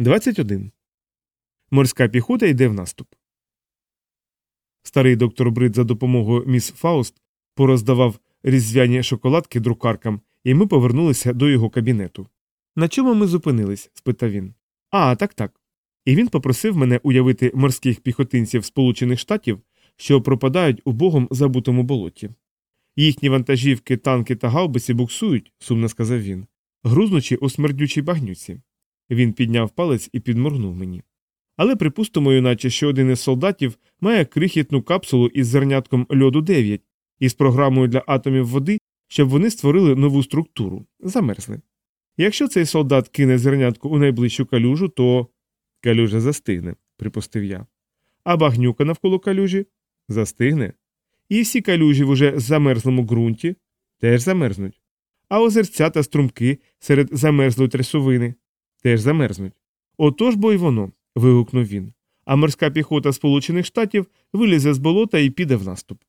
21. Морська піхота йде в наступ. Старий доктор Брид за допомогою міс Фауст пороздавав різдвяні шоколадки друкаркам, і ми повернулися до його кабінету. На чому ми зупинились? спитав він. А, так так. І він попросив мене уявити морських піхотинців Сполучених Штатів, що пропадають у богом забутому болоті. Їхні вантажівки, танки та гаубиці буксують, сумно сказав він, грузнучи у смердючій багнюці. Він підняв палець і підморгнув мені. Але припустимо, юначе, що один із солдатів має крихітну капсулу із зернятком льоду 9 із програмою для атомів води, щоб вони створили нову структуру, замерзли. Якщо цей солдат кине зернятку у найближчу калюжу, то калюжа застигне, припустив я. А багнюка навколо калюжі застигне. І всі калюжі в уже замерзлому ґрунті теж замерзнуть. А озерця та струмки серед замерзлої трясовини теж замерзнуть. Отож бо й воно. вигукнув він. А морська піхота Сполучених Штатів вилізе з болота і піде в наступ.